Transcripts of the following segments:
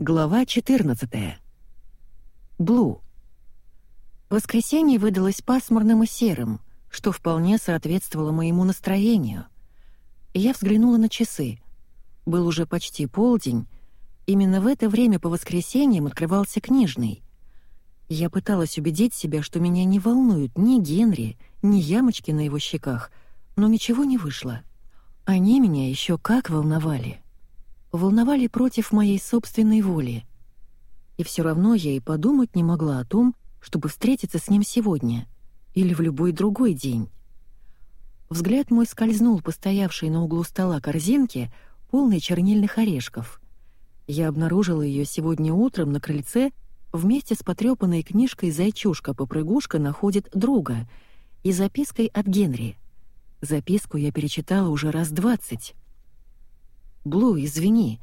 Глава 14. Блу. Воскресенье выдалось пасмурным и серым, что вполне соответствовало моему настроению. я взглянула на часы. Был уже почти полдень. Именно в это время по воскресеньям открывался книжный. Я пыталась убедить себя, что меня не волнуют ни Генри, ни ямочки на его щеках, но ничего не вышло. Они меня еще как волновали волновали против моей собственной воли. И все равно я и подумать не могла о том, чтобы встретиться с ним сегодня или в любой другой день. Взгляд мой скользнул по стоявшей на углу стола корзинке, полной чернильных орешков. Я обнаружила ее сегодня утром на крыльце вместе с потрепанной книжкой «Зайчушка-попрыгушка находит друга» и запиской от Генри. Записку я перечитала уже раз двадцать. «Блу, извини.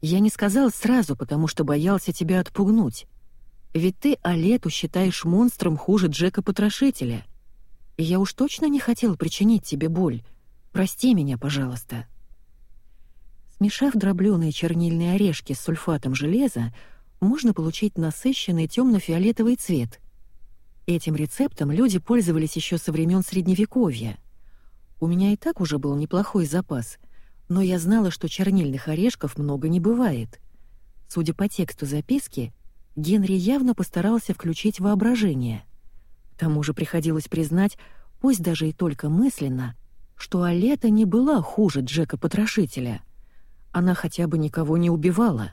Я не сказал сразу, потому что боялся тебя отпугнуть. Ведь ты Алету считаешь монстром хуже Джека-потрошителя. И я уж точно не хотел причинить тебе боль. Прости меня, пожалуйста». Смешав дроблёные чернильные орешки с сульфатом железа, можно получить насыщенный темно-фиолетовый цвет. Этим рецептом люди пользовались еще со времен Средневековья. У меня и так уже был неплохой запас — но я знала, что чернильных орешков много не бывает. Судя по тексту записки, Генри явно постарался включить воображение. К тому же приходилось признать, пусть даже и только мысленно, что Алета не была хуже Джека-потрошителя. Она хотя бы никого не убивала.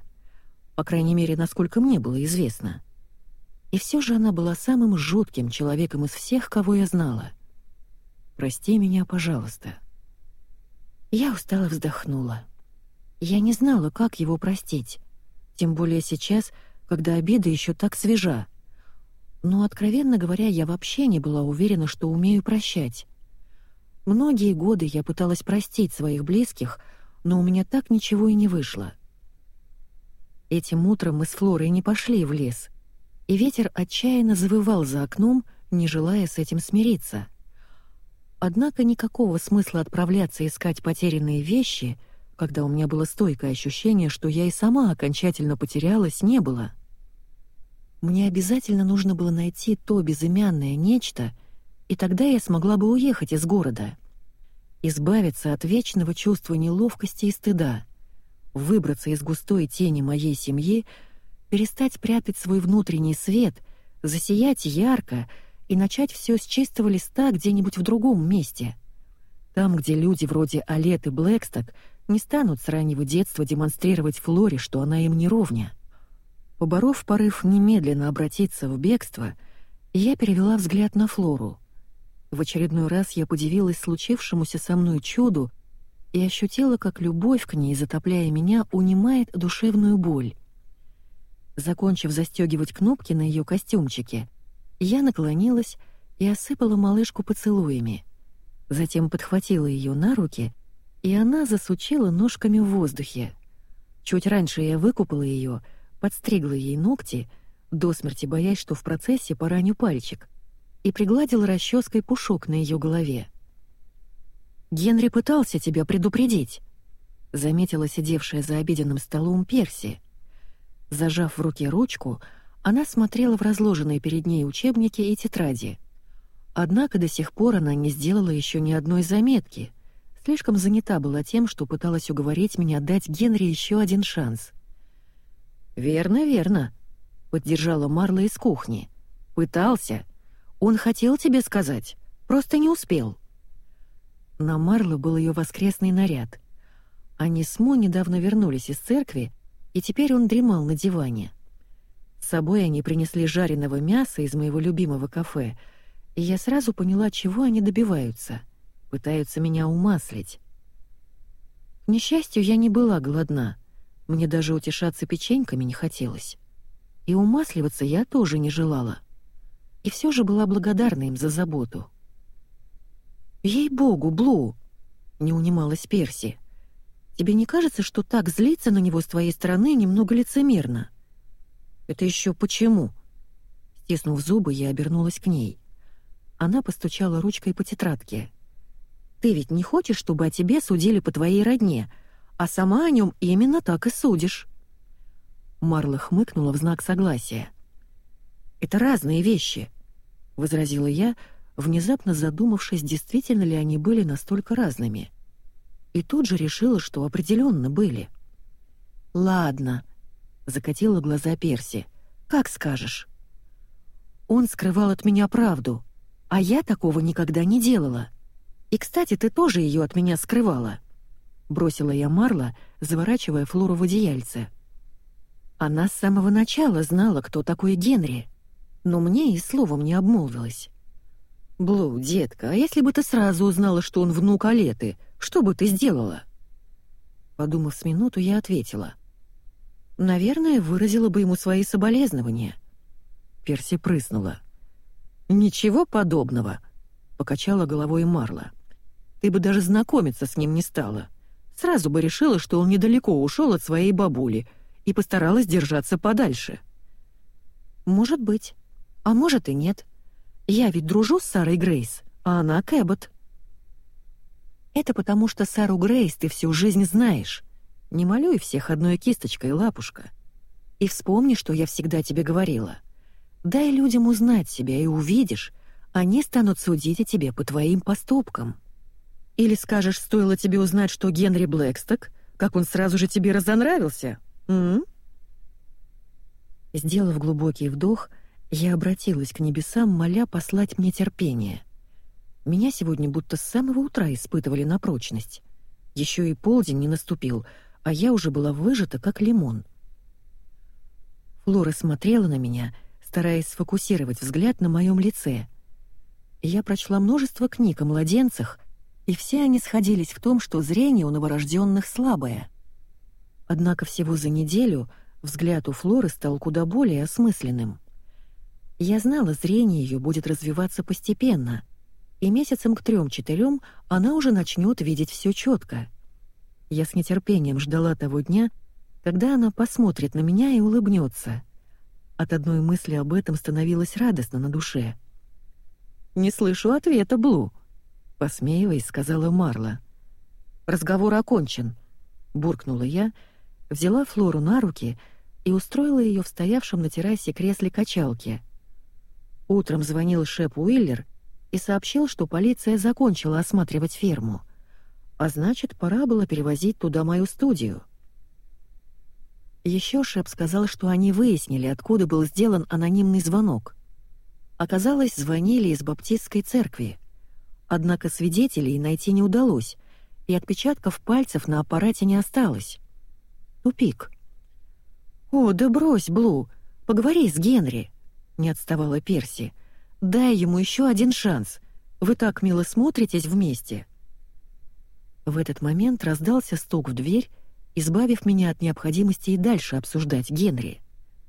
По крайней мере, насколько мне было известно. И все же она была самым жутким человеком из всех, кого я знала. «Прости меня, пожалуйста», я устало вздохнула. Я не знала, как его простить, тем более сейчас, когда обида еще так свежа. Но, откровенно говоря, я вообще не была уверена, что умею прощать. Многие годы я пыталась простить своих близких, но у меня так ничего и не вышло. Этим утром мы с Флорой не пошли в лес, и ветер отчаянно завывал за окном, не желая с этим смириться — Однако никакого смысла отправляться искать потерянные вещи, когда у меня было стойкое ощущение, что я и сама окончательно потерялась, не было. Мне обязательно нужно было найти то безымянное нечто, и тогда я смогла бы уехать из города. Избавиться от вечного чувства неловкости и стыда, выбраться из густой тени моей семьи, перестать прятать свой внутренний свет, засиять ярко — и начать все с чистого листа где-нибудь в другом месте. Там, где люди вроде Алет и Блэксток не станут с раннего детства демонстрировать Флоре, что она им не ровня. Поборов порыв немедленно обратиться в бегство, я перевела взгляд на Флору. В очередной раз я подивилась случившемуся со мной чуду и ощутила, как любовь к ней, затопляя меня, унимает душевную боль. Закончив застегивать кнопки на ее костюмчике, я наклонилась и осыпала малышку поцелуями. Затем подхватила ее на руки, и она засучила ножками в воздухе. Чуть раньше я выкупала ее, подстригла ей ногти, до смерти боясь, что в процессе пораню пальчик, и пригладила расческой пушок на ее голове. «Генри пытался тебя предупредить», — заметила сидевшая за обеденным столом Перси. Зажав в руке ручку, она смотрела в разложенные перед ней учебники и тетради. Однако до сих пор она не сделала еще ни одной заметки. Слишком занята была тем, что пыталась уговорить меня дать Генри еще один шанс. «Верно, верно», — поддержала Марла из кухни. «Пытался. Он хотел тебе сказать, просто не успел». На Марло был ее воскресный наряд. Они с Мо недавно вернулись из церкви, и теперь он дремал на диване. С собой они принесли жареного мяса из моего любимого кафе, и я сразу поняла, чего они добиваются. Пытаются меня умаслить. К несчастью, я не была голодна. Мне даже утешаться печеньками не хотелось. И умасливаться я тоже не желала. И все же была благодарна им за заботу. «Ей-богу, Блу!» — не унималась Перси. «Тебе не кажется, что так злиться на него с твоей стороны немного лицемерно?» «Это еще почему?» Стиснув зубы, я обернулась к ней. Она постучала ручкой по тетрадке. «Ты ведь не хочешь, чтобы о тебе судили по твоей родне, а сама о нем именно так и судишь». Марла хмыкнула в знак согласия. «Это разные вещи», — возразила я, внезапно задумавшись, действительно ли они были настолько разными. И тут же решила, что определенно были. «Ладно», — закатила глаза Перси, — «как скажешь». Он скрывал от меня правду, а я такого никогда не делала. И, кстати, ты тоже ее от меня скрывала. Бросила я Марла, заворачивая Флору в одеяльце. Она с самого начала знала, кто такой Генри, но мне и словом не обмолвилась. «Блу, детка, а если бы ты сразу узнала, что он внук Алеты, что бы ты сделала?» Подумав с минуту, я ответила. «Наверное, выразила бы ему свои соболезнования». Перси прыснула. «Ничего подобного», — покачала головой Марла. «Ты бы даже знакомиться с ним не стала. Сразу бы решила, что он недалеко ушел от своей бабули и постаралась держаться подальше». «Может быть. А может и нет. Я ведь дружу с Сарой Грейс, а она Кэббот». «Это потому, что Сару Грейс ты всю жизнь знаешь. Не малюй всех одной кисточкой, лапушка. И вспомни, что я всегда тебе говорила. Дай людям узнать себя, и увидишь, они станут судить о тебе по твоим поступкам». Или скажешь, стоило тебе узнать, что Генри Блэксток, как он сразу же тебе разонравился? М? Сделав глубокий вдох, я обратилась к небесам, моля послать мне терпение. Меня сегодня будто с самого утра испытывали на прочность. Еще и полдень не наступил, а я уже была выжата, как лимон. Флора смотрела на меня, стараясь сфокусировать взгляд на моем лице. Я прочла множество книг о младенцах, и все они сходились в том, что зрение у новорожденных слабое. Однако всего за неделю взгляд у Флоры стал куда более осмысленным. Я знала, зрение ее будет развиваться постепенно, и месяцем к трем-четырем она уже начнет видеть все четко. Я с нетерпением ждала того дня, когда она посмотрит на меня и улыбнется. От одной мысли об этом становилось радостно на душе. «Не слышу ответа, Блу», посмеиваясь, сказала Марла. Разговор окончен, буркнула я, взяла Флору на руки и устроила ее в стоявшем на террасе кресле качалки. Утром звонил Шеп Уиллер и сообщил, что полиция закончила осматривать ферму, а значит, пора было перевозить туда мою студию. Еще Шеп сказал, что они выяснили, откуда был сделан анонимный звонок. Оказалось, звонили из баптистской церкви. Однако свидетелей найти не удалось, и отпечатков пальцев на аппарате не осталось. Тупик. «О, да брось, Блу, поговори с Генри», — не отставала Перси. «Дай ему еще один шанс. Вы так мило смотритесь вместе». В этот момент раздался стук в дверь, избавив меня от необходимости и дальше обсуждать Генри.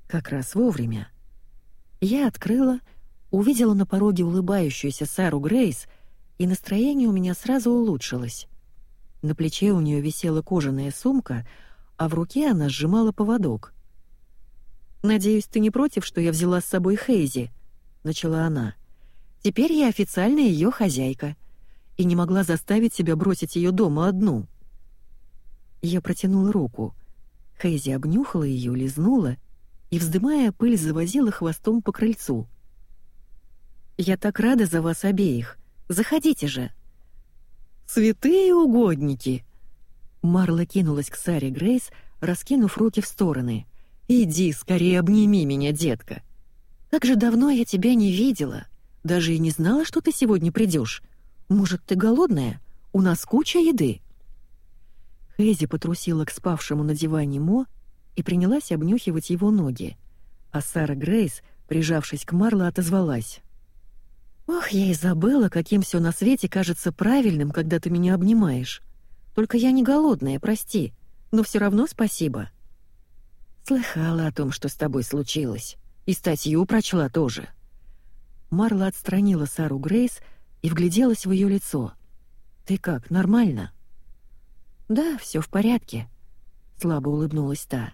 Как раз вовремя. Я открыла, увидела на пороге улыбающуюся Сару Грейс и настроение у меня сразу улучшилось. На плече у нее висела кожаная сумка, а в руке она сжимала поводок. «Надеюсь, ты не против, что я взяла с собой Хейзи?» — начала она. «Теперь я официально ее хозяйка и не могла заставить себя бросить ее дома одну». Я протянула руку. Хейзи обнюхала ее, лизнула и, вздымая пыль, завозила хвостом по крыльцу. «Я так рада за вас обеих!» Заходите же!» «Святые угодники!» Марла кинулась к Саре Грейс, раскинув руки в стороны. «Иди, скорее обними меня, детка!» «Как же давно я тебя не видела! Даже и не знала, что ты сегодня придешь. Может, ты голодная? У нас куча еды!» Хэзи потрусила к спавшему на диване Мо и принялась обнюхивать его ноги. А Сара Грейс, прижавшись к Марло, отозвалась. Ох, я и забыла, каким все на свете кажется правильным, когда ты меня обнимаешь. Только я не голодная, прости, но все равно спасибо. Слыхала о том, что с тобой случилось, и статью прочла тоже. Марла отстранила Сару Грейс и вгляделась в ее лицо. Ты как, нормально? Да, все в порядке, слабо улыбнулась та.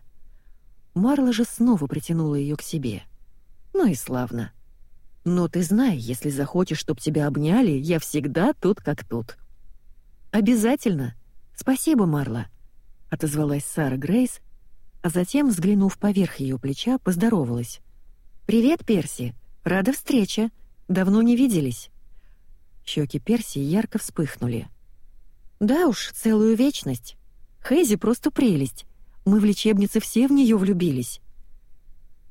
Марла же снова притянула ее к себе. Ну и славно. Но ты знай, если захочешь, чтоб тебя обняли, я всегда тут как тут». «Обязательно. Спасибо, Марла», — отозвалась Сара Грейс а затем, взглянув поверх ее плеча, поздоровалась. «Привет, Перси! Рада встрече! Давно не виделись!» Щеки Перси ярко вспыхнули. «Да уж, целую вечность. Хейзи просто прелесть. Мы в лечебнице все в нее влюбились».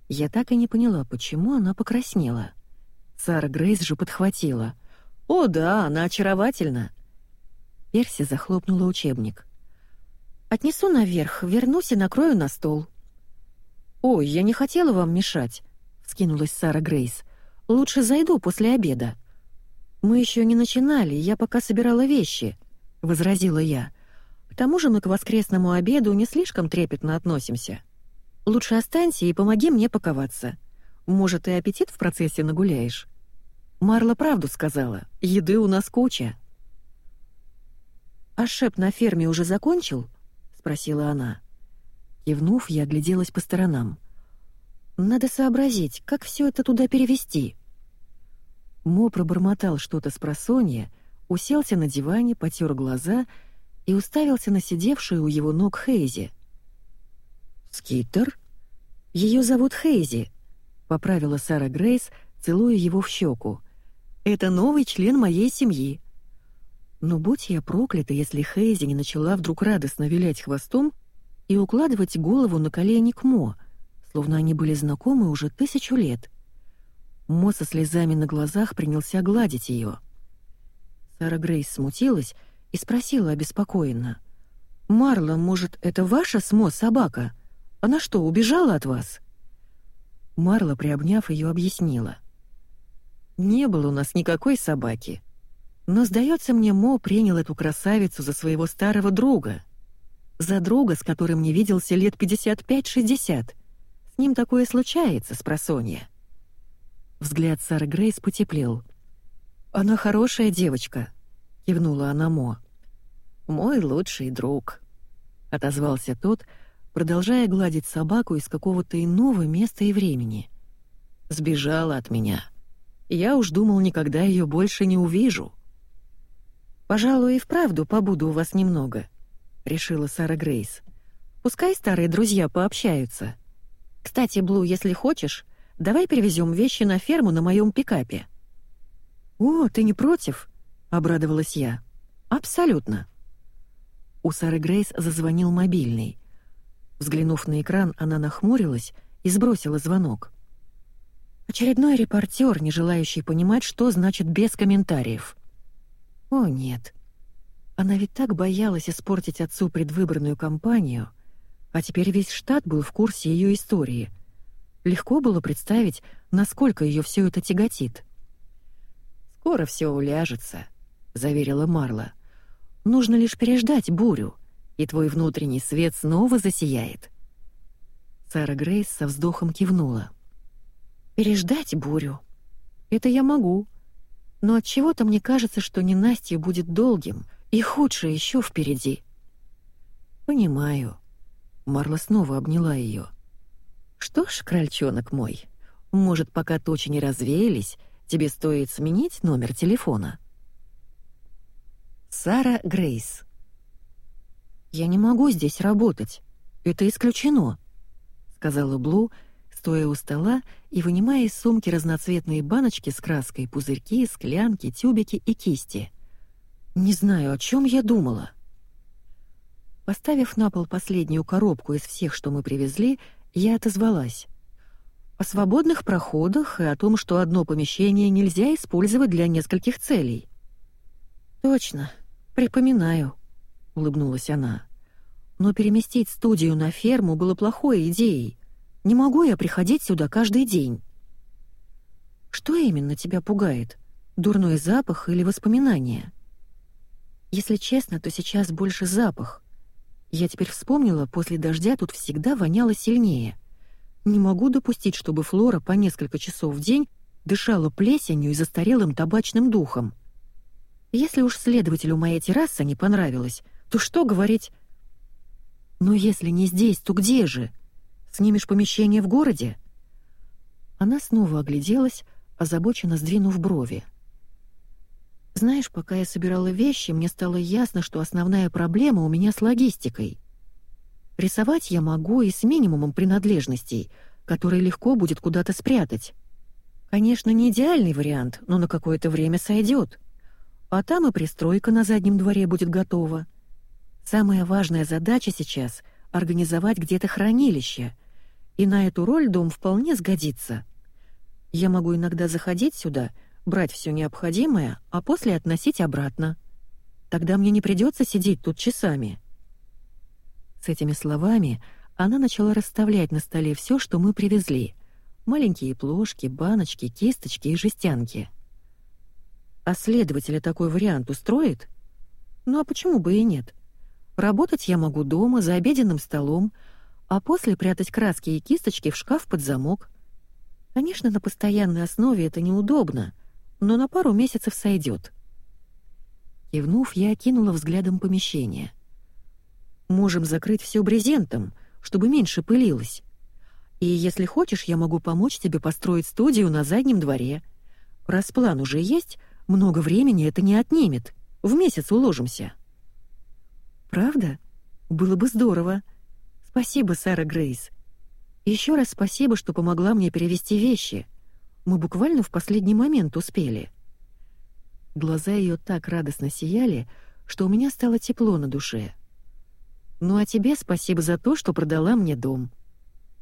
Я так и не поняла, почему она покраснела. Сара Грейс же подхватила. «О да, она очаровательна!» Перси захлопнула учебник. «Отнесу наверх, вернусь и накрою на стол». «Ой, я не хотела вам мешать», — вскинулась Сара Грейс. «Лучше зайду после обеда». «Мы еще не начинали, я пока собирала вещи», — возразила я. «К тому же мы к воскресному обеду не слишком трепетно относимся. Лучше останься и помоги мне паковаться. Может, и аппетит в процессе нагуляешь». Марла правду сказала, еды у нас куча. «А шеп на ферме уже закончил?» — спросила она. Кивнув, я огляделась по сторонам. «Надо сообразить, как все это туда перевести». Мо пробормотал что-то с просонья, уселся на диване, потер глаза и уставился на сидевшую у его ног Хейзи. «Скиттер? Ее зовут Хейзи», — поправила Сара Грейс, целуя его в щеку. Это новый член моей семьи. Но будь я проклята, если Хейзи не начала вдруг радостно вилять хвостом и укладывать голову на колени к Мо, словно они были знакомы уже тысячу лет. Мо со слезами на глазах принялся гладить ее. Сара Грейс смутилась и спросила обеспокоенно. «Марла, может, это ваша СМО собака? Она что, убежала от вас?» Марла, приобняв ее, объяснила. Не было у нас никакой собаки. Но, сдается мне, Мо принял эту красавицу за своего старого друга. За друга, с которым не виделся лет 55-60. С ним такое случается, с просонья. Взгляд Сары Грейс потеплел. «Она хорошая девочка», — кивнула она Мо. «Мой лучший друг», — отозвался тот, продолжая гладить собаку из какого-то иного места и времени. «Сбежала от меня». Я уж думал, никогда ее больше не увижу. «Пожалуй, и вправду побуду у вас немного», — решила Сара Грейс. «Пускай старые друзья пообщаются. Кстати, Блу, если хочешь, давай перевезем вещи на ферму на моем пикапе». «О, ты не против?» — обрадовалась я. «Абсолютно». У Сары Грейс зазвонил мобильный. Взглянув на экран, она нахмурилась и сбросила звонок. Очередной репортер, не желающий понимать, что значит без комментариев. О, нет. Она ведь так боялась испортить отцу предвыборную кампанию, а теперь весь штат был в курсе ее истории. Легко было представить, насколько ее все это тяготит. «Скоро все уляжется», — заверила Марла. «Нужно лишь переждать бурю, и твой внутренний свет снова засияет». Сара Грейс со вздохом кивнула. Переждать бурю. Это я могу. Но от чего-то мне кажется, что ненастье будет долгим, и худшее еще впереди. Понимаю. Марла снова обняла ее. Что ж, крольчонок мой, может, пока тучи не развеялись, тебе стоит сменить номер телефона. Сара Грейс. Я не могу здесь работать. Это исключено, сказала Блу, стоя у стола и вынимая из сумки разноцветные баночки с краской, пузырьки, склянки, тюбики и кисти. Не знаю, о чем я думала. Поставив на пол последнюю коробку из всех, что мы привезли, я отозвалась. О свободных проходах и о том, что одно помещение нельзя использовать для нескольких целей. «Точно, припоминаю», — улыбнулась она. «Но переместить студию на ферму было плохой идеей. Не могу я приходить сюда каждый день. Что именно тебя пугает? Дурной запах или воспоминания? Если честно, то сейчас больше запах. Я теперь вспомнила, после дождя тут всегда воняло сильнее. Не могу допустить, чтобы Флора по несколько часов в день дышала плесенью и застарелым табачным духом. Если уж следователю моя терраса не понравилась, то что говорить? Но если не здесь, то где же? Снимешь помещение в городе?» Она снова огляделась, озабоченно сдвинув брови. «Знаешь, пока я собирала вещи, мне стало ясно, что основная проблема у меня с логистикой. Рисовать я могу и с минимумом принадлежностей, которые легко будет куда-то спрятать. Конечно, не идеальный вариант, но на какое-то время сойдет. А там и пристройка на заднем дворе будет готова. Самая важная задача сейчас — организовать где-то хранилище. И на эту роль дом вполне сгодится. Я могу иногда заходить сюда, брать все необходимое, а после относить обратно. Тогда мне не придется сидеть тут часами. С этими словами она начала расставлять на столе все, что мы привезли. Маленькие плошки, баночки, кисточки и жестянки. А следователя такой вариант устроит? Ну а почему бы и нет? Работать я могу дома, за обеденным столом, а после прятать краски и кисточки в шкаф под замок. Конечно, на постоянной основе это неудобно, но на пару месяцев сойдет. Кивнув, я окинула взглядом помещение. Можем закрыть все брезентом, чтобы меньше пылилось. И если хочешь, я могу помочь тебе построить студию на заднем дворе. Раз план уже есть, много времени это не отнимет. В месяц уложимся. Правда? Было бы здорово. Спасибо, Сара Грейс. Еще раз спасибо, что помогла мне перевести вещи. Мы буквально в последний момент успели. Глаза ее так радостно сияли, что у меня стало тепло на душе. Ну а тебе спасибо за то, что продала мне дом.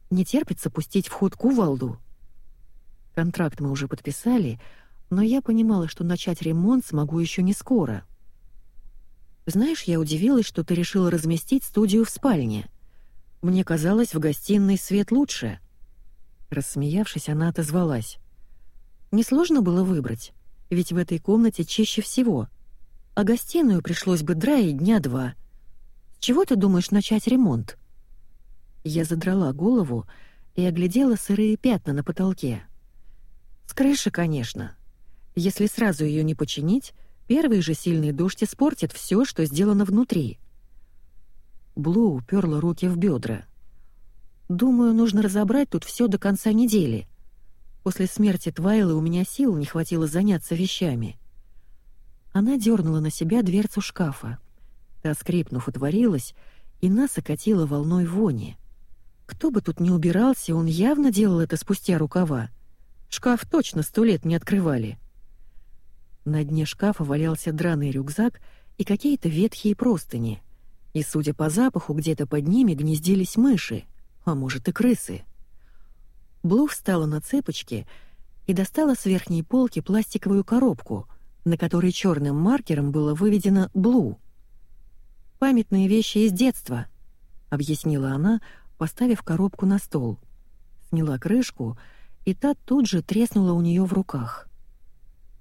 Не терпится пустить в ход кувалду. Контракт мы уже подписали, но я понимала, что начать ремонт смогу еще не скоро. Знаешь, я удивилась, что ты решила разместить студию в спальне. Мне казалось, в гостиной свет лучше. Рассмеявшись, она отозвалась. Несложно было выбрать, ведь в этой комнате чище всего. А гостиную пришлось бы драить дня два. Чего ты думаешь начать ремонт? Я задрала голову и оглядела сырые пятна на потолке. С крыши, конечно. Если сразу ее не починить, первый же сильный дождь испортит все, что сделано внутри. Блу уперла руки в бедра. Думаю, нужно разобрать тут все до конца недели. После смерти Твайлы у меня сил не хватило заняться вещами. Она дернула на себя дверцу шкафа. Та, скрипнув, отворилась, и нас окатила волной вони. Кто бы тут ни убирался, он явно делал это спустя рукава. Шкаф точно сто лет не открывали. На дне шкафа валялся драный рюкзак и какие-то ветхие простыни. И, судя по запаху, где-то под ними гнездились мыши, а может и крысы. Блу встала на цепочки и достала с верхней полки пластиковую коробку, на которой черным маркером было выведено «Блу». «Памятные вещи из детства», — объяснила она, поставив коробку на стол. Сняла крышку, и та тут же треснула у нее в руках.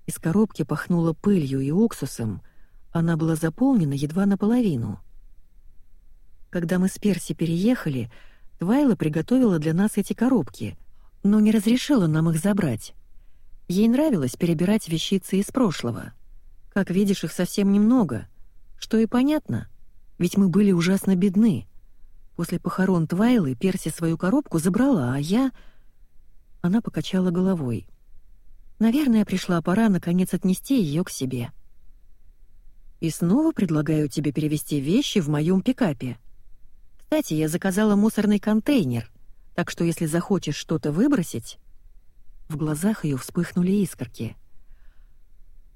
Из коробки пахнуло пылью и уксусом, она была заполнена едва наполовину. Когда мы с Перси переехали, Твайла приготовила для нас эти коробки — но не разрешила нам их забрать. Ей нравилось перебирать вещицы из прошлого. Как видишь, их совсем немного, что и понятно, ведь мы были ужасно бедны. После похорон Твайлы Перси свою коробку забрала, а я... Она покачала головой. Наверное, пришла пора наконец отнести ее к себе. И снова предлагаю тебе перевести вещи в моем пикапе. Кстати, я заказала мусорный контейнер — так что если захочешь что-то выбросить...» В глазах ее вспыхнули искорки.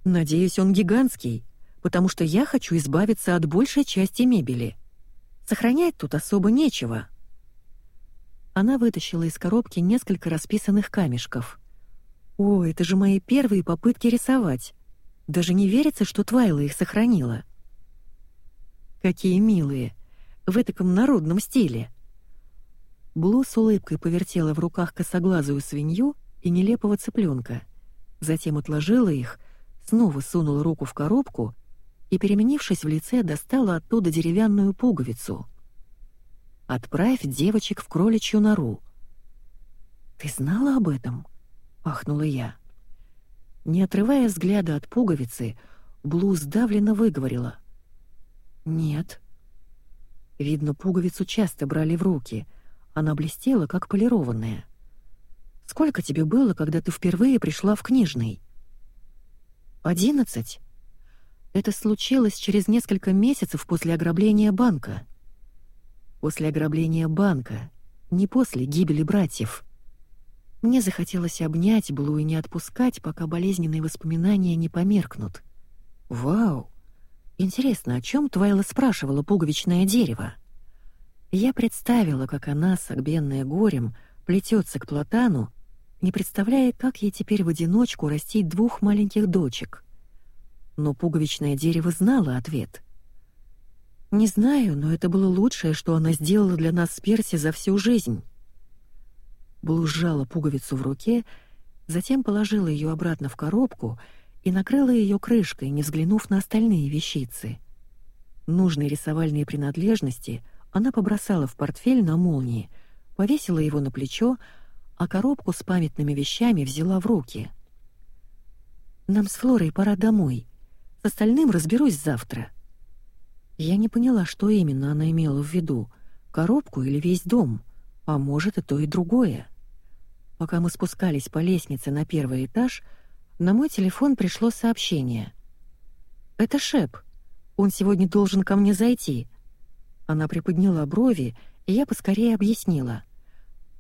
«Надеюсь, он гигантский, потому что я хочу избавиться от большей части мебели. Сохранять тут особо нечего». Она вытащила из коробки несколько расписанных камешков. «О, это же мои первые попытки рисовать. Даже не верится, что Твайла их сохранила». «Какие милые! В таком народном стиле!» Блу с улыбкой повертела в руках косоглазую свинью и нелепого цыпленка, затем отложила их, снова сунула руку в коробку и, переменившись в лице, достала оттуда деревянную пуговицу. «Отправь девочек в кроличью нору». «Ты знала об этом?» — ахнула я. Не отрывая взгляда от пуговицы, Блу сдавленно выговорила. «Нет». Видно, пуговицу часто брали в руки — она блестела, как полированная. «Сколько тебе было, когда ты впервые пришла в книжный?» «Одиннадцать. Это случилось через несколько месяцев после ограбления банка». После ограбления банка, не после гибели братьев. Мне захотелось обнять Блу и не отпускать, пока болезненные воспоминания не померкнут. Вау! Интересно, о чем Твайла спрашивала пуговичное дерево? Я представила, как она, согбенная горем, плетется к платану, не представляя, как ей теперь в одиночку растить двух маленьких дочек. Но пуговичное дерево знало ответ. Не знаю, но это было лучшее, что она сделала для нас с Перси за всю жизнь. Блу сжала пуговицу в руке, затем положила ее обратно в коробку и накрыла ее крышкой, не взглянув на остальные вещицы. Нужные рисовальные принадлежности она побросала в портфель на молнии, повесила его на плечо, а коробку с памятными вещами взяла в руки. «Нам с Флорой пора домой. С остальным разберусь завтра». Я не поняла, что именно она имела в виду — коробку или весь дом, а может и то, и другое. Пока мы спускались по лестнице на первый этаж, на мой телефон пришло сообщение. «Это Шеп. Он сегодня должен ко мне зайти». Она приподняла брови, и я поскорее объяснила.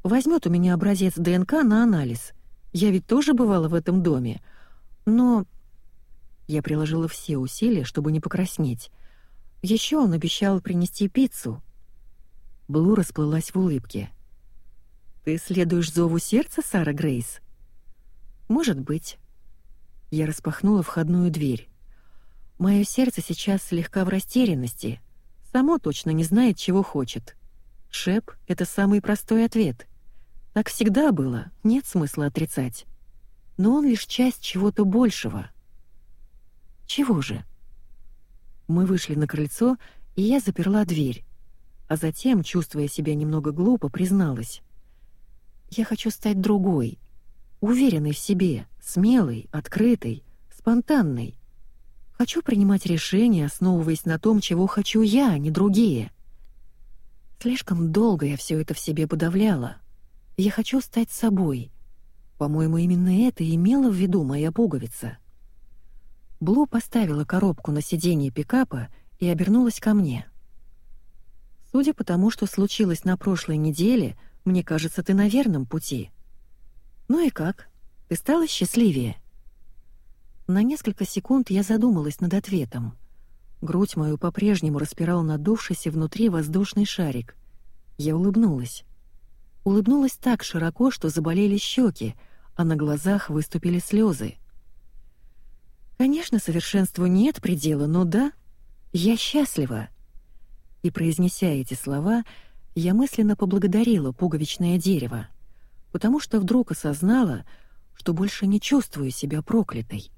«Возьмет у меня образец ДНК на анализ. Я ведь тоже бывала в этом доме. Но...» Я приложила все усилия, чтобы не покраснеть. Еще он обещал принести пиццу. Блу расплылась в улыбке. Ты следуешь зову сердца, Сара Грейс? Может быть. Я распахнула входную дверь. Мое сердце сейчас слегка в растерянности. Само точно не знает, чего хочет. Шеп — это самый простой ответ. Так всегда было, нет смысла отрицать. Но он лишь часть чего-то большего. Чего же? Мы вышли на крыльцо, и я заперла дверь. А затем, чувствуя себя немного глупо, призналась. Я хочу стать другой, уверенной в себе, смелой, открытой, спонтанной. Хочу принимать решения, основываясь на том, чего хочу я, а не другие. Слишком долго я все это в себе подавляла. Я хочу стать собой. По-моему, именно это имела в виду моя пуговица. Блу поставила коробку на сиденье пикапа и обернулась ко мне. Судя по тому, что случилось на прошлой неделе — мне кажется, ты на верном пути. Ну и как? Ты стала счастливее?» На несколько секунд я задумалась над ответом. Грудь мою по-прежнему распирал надувшийся внутри воздушный шарик. Я улыбнулась. Улыбнулась так широко, что заболели щеки, а на глазах выступили слезы. Конечно, совершенству нет предела, но да, я счастлива. И произнеся эти слова, я мысленно поблагодарила пуговичное дерево, потому что вдруг осознала, что больше не чувствую себя проклятой.